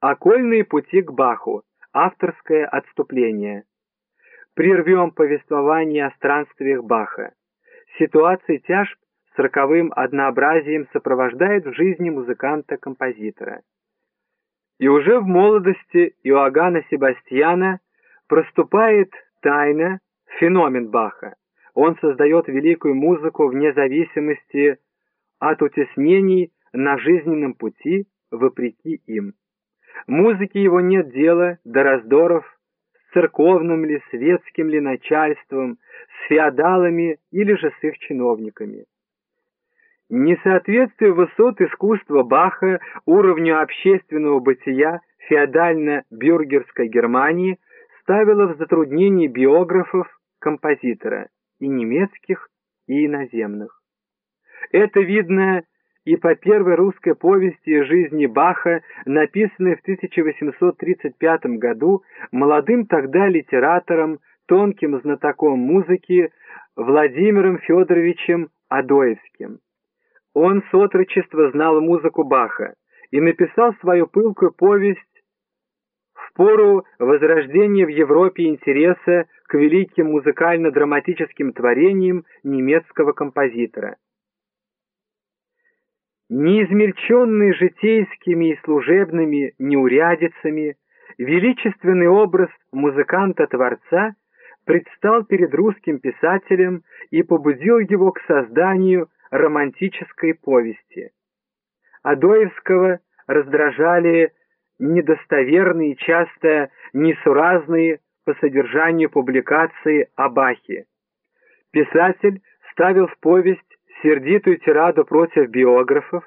Окольные пути к Баху. Авторское отступление. Прервем повествование о странствиях Баха. Ситуации тяжб с роковым однообразием сопровождает в жизни музыканта-композитора. И уже в молодости Иоганна Себастьяна проступает тайна, феномен Баха. Он создает великую музыку вне зависимости от утеснений на жизненном пути, вопреки им. Музыке его нет дела до раздоров с церковным ли, светским ли начальством, с феодалами или же с их чиновниками. Несоответствие высот искусства Баха уровню общественного бытия феодально-бюргерской Германии ставило в затруднение биографов композитора и немецких, и иноземных. Это видно и по первой русской повести жизни Баха, написанной в 1835 году молодым тогда литератором, тонким знатоком музыки Владимиром Федоровичем Адоевским. Он с отрочества знал музыку Баха и написал свою пылкую повесть в пору возрождения в Европе интереса к великим музыкально-драматическим творениям немецкого композитора. Неизмельченный житейскими и служебными неурядицами, величественный образ музыканта-творца предстал перед русским писателем и побудил его к созданию романтической повести. Адоевского раздражали недостоверные, часто несуразные по содержанию публикации о Бахе. Писатель ставил в повесть сердитую тираду против биографов,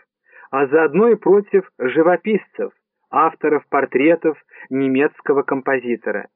а заодно и против живописцев, авторов портретов немецкого композитора.